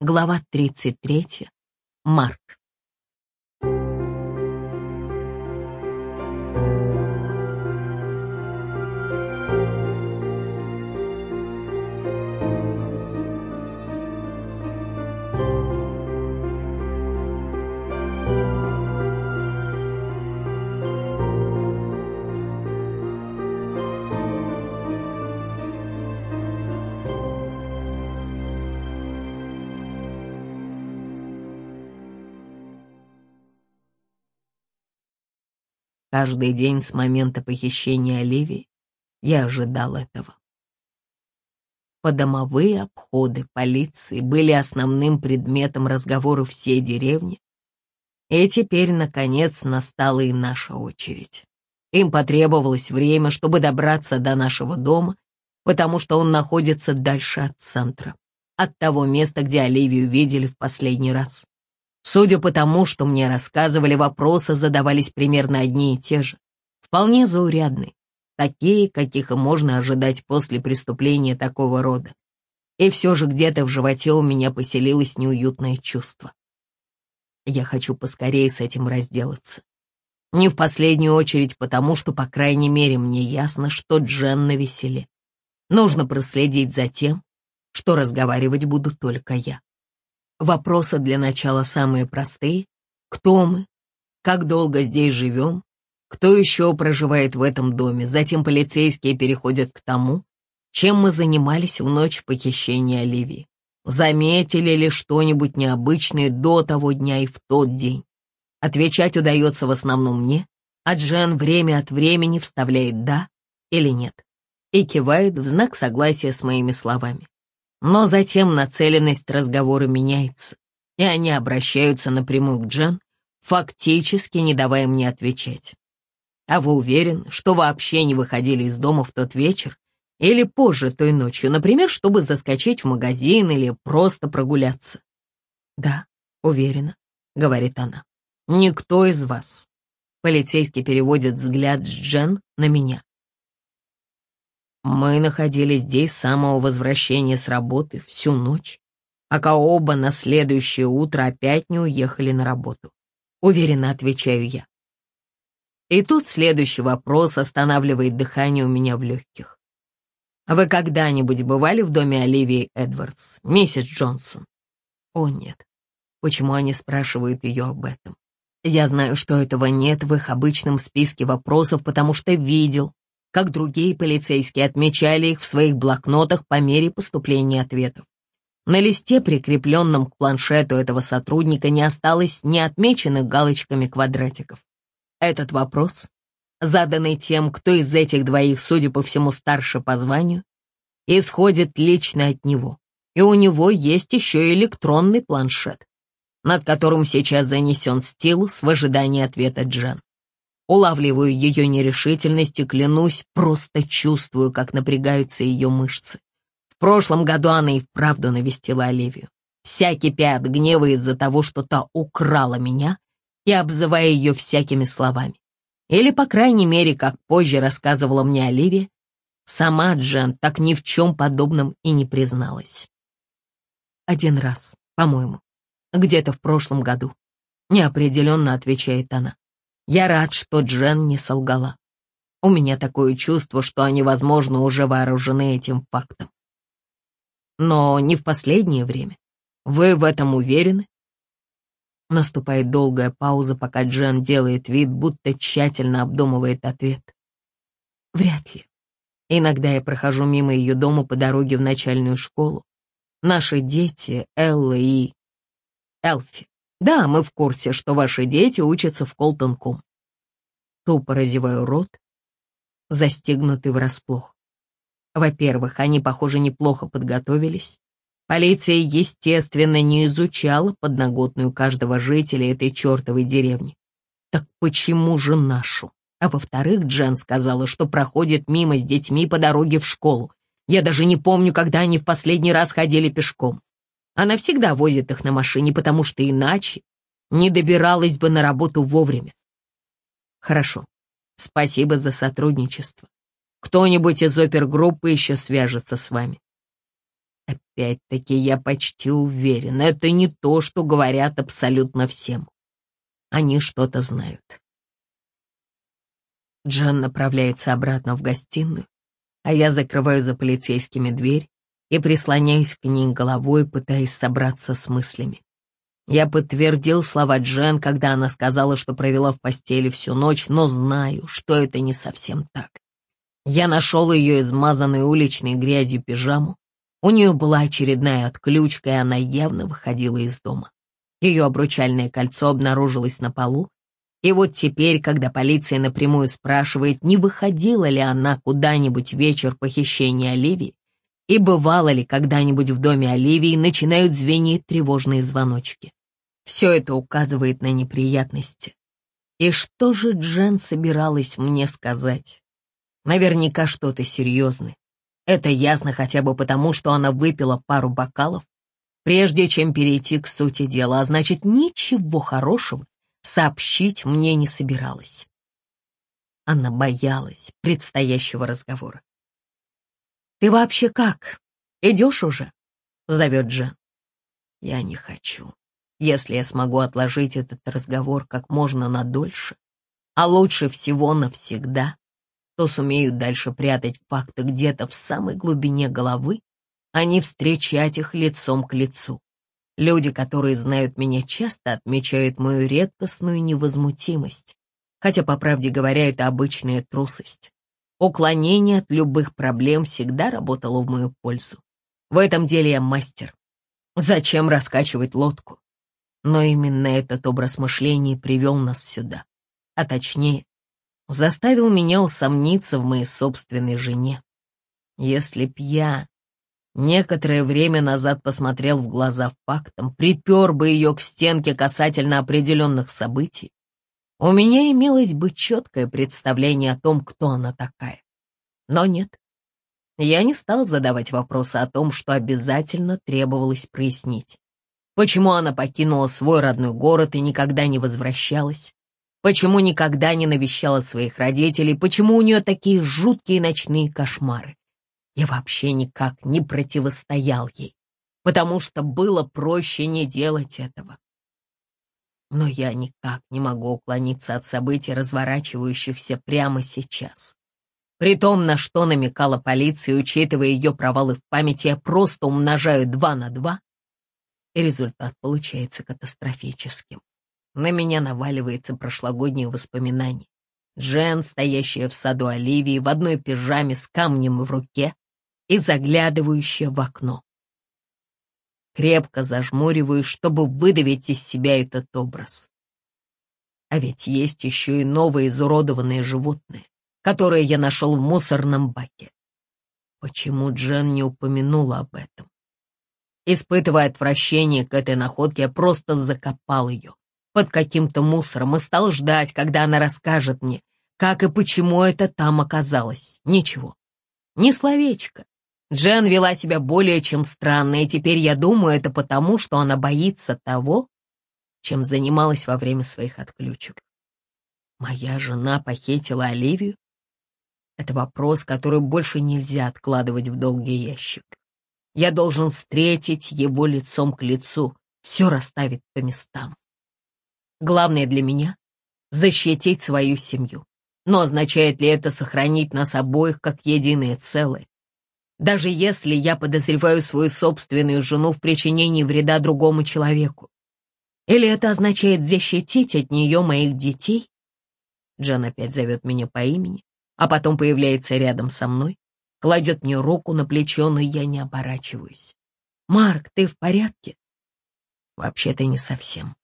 Глава 33. Марк. Каждый день с момента похищения Оливии я ожидал этого. Подомовые обходы полиции были основным предметом разговора всей деревни, и теперь, наконец, настала и наша очередь. Им потребовалось время, чтобы добраться до нашего дома, потому что он находится дальше от центра, от того места, где Оливию видели в последний раз. Судя по тому, что мне рассказывали, вопросы задавались примерно одни и те же. Вполне заурядные, такие, каких и можно ожидать после преступления такого рода. И все же где-то в животе у меня поселилось неуютное чувство. Я хочу поскорее с этим разделаться. Не в последнюю очередь потому, что, по крайней мере, мне ясно, что Джен на веселе. Нужно проследить за тем, что разговаривать буду только я. Вопросы для начала самые простые. Кто мы? Как долго здесь живем? Кто еще проживает в этом доме? Затем полицейские переходят к тому, чем мы занимались в ночь похищения Оливии. Заметили ли что-нибудь необычное до того дня и в тот день? Отвечать удается в основном мне, а Джен время от времени вставляет «да» или «нет» и кивает в знак согласия с моими словами. Но затем нацеленность разговора меняется, и они обращаются напрямую к Джен, фактически не давая мне отвечать. А вы уверены, что вообще не выходили из дома в тот вечер или позже той ночью, например, чтобы заскочить в магазин или просто прогуляться? Да, уверена, говорит она. Никто из вас. Полицейский переводит взгляд с Джен на меня. Мы находились здесь с самого возвращения с работы всю ночь, пока оба на следующее утро опять не уехали на работу. Уверенно отвечаю я. И тут следующий вопрос останавливает дыхание у меня в легких. Вы когда-нибудь бывали в доме Оливии Эдвардс, миссис Джонсон? О, нет. Почему они спрашивают ее об этом? Я знаю, что этого нет в их обычном списке вопросов, потому что видел, как другие полицейские отмечали их в своих блокнотах по мере поступления ответов. На листе, прикрепленном к планшету этого сотрудника, не осталось ни отмеченных галочками квадратиков. Этот вопрос, заданный тем, кто из этих двоих, судя по всему, старше по званию, исходит лично от него, и у него есть еще электронный планшет, над которым сейчас занесен стилус в ожидании ответа Джен. Улавливаю ее нерешительность и клянусь, просто чувствую, как напрягаются ее мышцы. В прошлом году она и вправду навестила Оливию. Вся кипя от гнева из-за того, что та украла меня и обзывая ее всякими словами. Или, по крайней мере, как позже рассказывала мне Оливия, сама Джен так ни в чем подобном и не призналась. Один раз, по-моему, где-то в прошлом году. Неопределенно отвечает она. Я рад, что Джен не солгала. У меня такое чувство, что они, возможно, уже вооружены этим фактом. Но не в последнее время. Вы в этом уверены? Наступает долгая пауза, пока Джен делает вид, будто тщательно обдумывает ответ. Вряд ли. Иногда я прохожу мимо ее дома по дороге в начальную школу. Наши дети, Элла и Элфи, да, мы в курсе, что ваши дети учатся в Колтон-Ком. Тупо разеваю рот, застегнутый врасплох. Во-первых, они, похоже, неплохо подготовились. Полиция, естественно, не изучала подноготную каждого жителя этой чертовой деревни. Так почему же нашу? А во-вторых, Джен сказала, что проходит мимо с детьми по дороге в школу. Я даже не помню, когда они в последний раз ходили пешком. Она всегда возит их на машине, потому что иначе не добиралась бы на работу вовремя. Хорошо. Спасибо за сотрудничество. Кто-нибудь из опергруппы еще свяжется с вами. Опять-таки, я почти уверен, это не то, что говорят абсолютно всем. Они что-то знают. Джан направляется обратно в гостиную, а я закрываю за полицейскими дверь и прислоняюсь к ней головой, пытаясь собраться с мыслями. Я подтвердил слова Джен, когда она сказала, что провела в постели всю ночь, но знаю, что это не совсем так. Я нашел ее измазанной уличной грязью пижаму. У нее была очередная отключка, и она явно выходила из дома. Ее обручальное кольцо обнаружилось на полу, и вот теперь, когда полиция напрямую спрашивает, не выходила ли она куда-нибудь вечер похищения Оливии, и бывало ли когда-нибудь в доме Оливии, начинают звенеть тревожные звоночки. Все это указывает на неприятности. И что же Джен собиралась мне сказать? Наверняка что-то серьезное. Это ясно хотя бы потому, что она выпила пару бокалов, прежде чем перейти к сути дела, а значит, ничего хорошего сообщить мне не собиралась. Она боялась предстоящего разговора. «Ты вообще как? Идешь уже?» — зовет Джен. «Я не хочу. Если я смогу отложить этот разговор как можно надольше, а лучше всего навсегда, то сумею дальше прятать факты где-то в самой глубине головы, а не встречать их лицом к лицу. Люди, которые знают меня, часто отмечают мою редкостную невозмутимость, хотя, по правде говоря, это обычная трусость. Уклонение от любых проблем всегда работало в мою пользу. В этом деле я мастер. Зачем раскачивать лодку? Но именно этот образ мышления привел нас сюда. А точнее, заставил меня усомниться в моей собственной жене. Если б я некоторое время назад посмотрел в глаза фактам, припер бы ее к стенке касательно определенных событий, у меня имелось бы четкое представление о том, кто она такая. Но нет. Я не стал задавать вопросы о том, что обязательно требовалось прояснить. Почему она покинула свой родной город и никогда не возвращалась? Почему никогда не навещала своих родителей? Почему у нее такие жуткие ночные кошмары? Я вообще никак не противостоял ей, потому что было проще не делать этого. Но я никак не могу уклониться от событий, разворачивающихся прямо сейчас. При том, на что намекала полиция, учитывая ее провалы в памяти, я просто умножаю два на два, и результат получается катастрофическим. На меня наваливается прошлогоднее воспоминание. Джен, стоящая в саду Оливии, в одной пижаме с камнем в руке, и заглядывающая в окно. Крепко зажмуриваюсь, чтобы выдавить из себя этот образ. А ведь есть еще и новые изуродованные животные, которые я нашел в мусорном баке. Почему Джен не упомянула об этом? Испытывая отвращение к этой находке, я просто закопал ее под каким-то мусором и стал ждать, когда она расскажет мне, как и почему это там оказалось. Ничего, ни словечко. Джен вела себя более чем странно, и теперь я думаю, это потому, что она боится того, чем занималась во время своих отключек. Моя жена похитила Оливию? Это вопрос, который больше нельзя откладывать в долгий ящик. Я должен встретить его лицом к лицу, все расставить по местам. Главное для меня — защитить свою семью. Но означает ли это сохранить нас обоих как единое целое? Даже если я подозреваю свою собственную жену в причинении вреда другому человеку? Или это означает защитить от нее моих детей? Джан опять зовет меня по имени, а потом появляется рядом со мной, кладет мне руку на плечо, но я не оборачиваюсь. «Марк, ты в порядке?» «Вообще-то не совсем».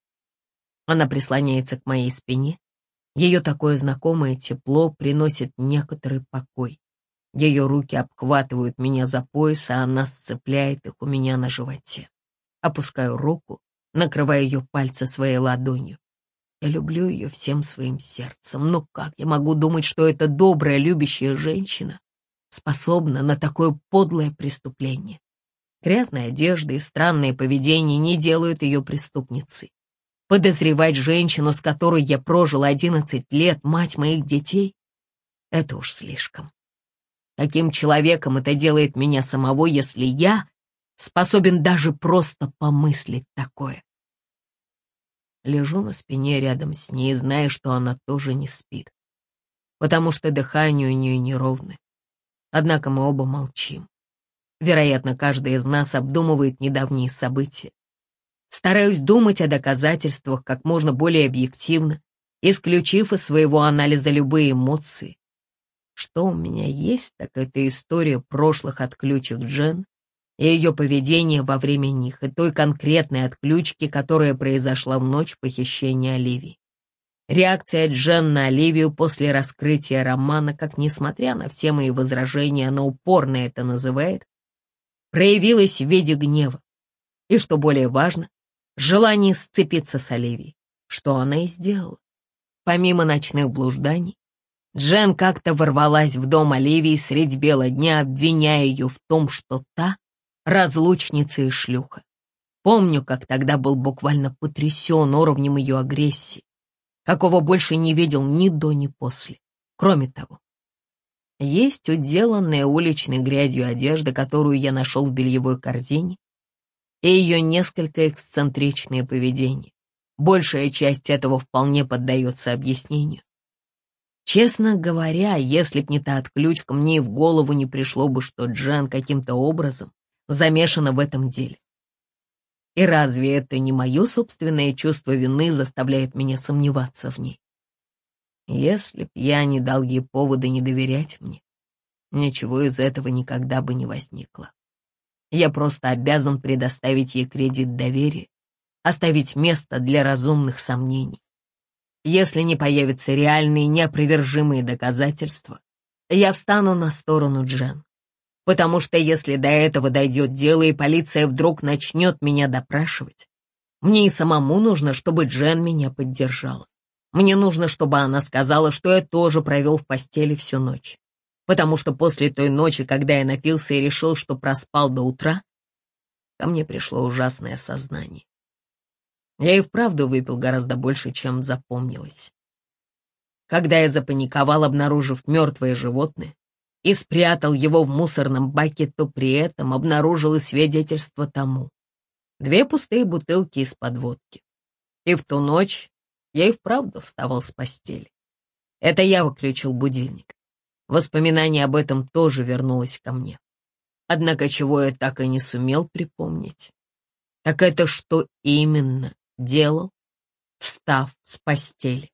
Она прислоняется к моей спине. Ее такое знакомое тепло приносит некоторый покой. Ее руки обхватывают меня за пояс, а она сцепляет их у меня на животе. Опускаю руку, накрывая ее пальцы своей ладонью. Я люблю ее всем своим сердцем, но как я могу думать, что эта добрая, любящая женщина способна на такое подлое преступление? Грязная одежда и странное поведение не делают ее преступницей. Подозревать женщину, с которой я прожил одиннадцать лет, мать моих детей, это уж слишком. Каким человеком это делает меня самого, если я способен даже просто помыслить такое. Лежу на спине рядом с ней, зная, что она тоже не спит, потому что дыхание у нее неровное. Однако мы оба молчим. Вероятно, каждый из нас обдумывает недавние события. Стараюсь думать о доказательствах как можно более объективно, исключив из своего анализа любые эмоции. Что у меня есть, так это история прошлых отключек Джен и ее поведение во время них, и той конкретной отключки, которая произошла в ночь похищения Оливии. Реакция Джен на Оливию после раскрытия романа, как несмотря на все мои возражения, она упорно это называет, проявилась в виде гнева. И, что более важно, желание сцепиться с Оливией, что она и сделала. Помимо ночных блужданий, Джен как-то ворвалась в дом Оливии средь бела дня, обвиняя ее в том, что та — разлучница и шлюха. Помню, как тогда был буквально потрясен уровнем ее агрессии, какого больше не видел ни до, ни после. Кроме того, есть уделанная уличной грязью одежда, которую я нашел в бельевой корзине, и ее несколько эксцентричное поведение. Большая часть этого вполне поддается объяснению. Честно говоря, если б не та отключка, мне и в голову не пришло бы, что Джан каким-то образом замешана в этом деле. И разве это не мое собственное чувство вины заставляет меня сомневаться в ней? Если б я не дал ей повода не доверять мне, ничего из этого никогда бы не возникло. Я просто обязан предоставить ей кредит доверия, оставить место для разумных сомнений. Если не появятся реальные неопровержимые доказательства, я встану на сторону Джен. Потому что если до этого дойдет дело и полиция вдруг начнет меня допрашивать, мне и самому нужно, чтобы Джен меня поддержала. Мне нужно, чтобы она сказала, что я тоже провел в постели всю ночь. Потому что после той ночи, когда я напился и решил, что проспал до утра, ко мне пришло ужасное сознание. Я и вправду выпил гораздо больше, чем запомнилось. Когда я запаниковал, обнаружив мертвое животное, и спрятал его в мусорном баке, то при этом обнаружил и свидетельство тому. Две пустые бутылки из-под водки. И в ту ночь я и вправду вставал с постели. Это я выключил будильник. Воспоминание об этом тоже вернулось ко мне. Однако чего я так и не сумел припомнить, так это что именно делал, встав с постели.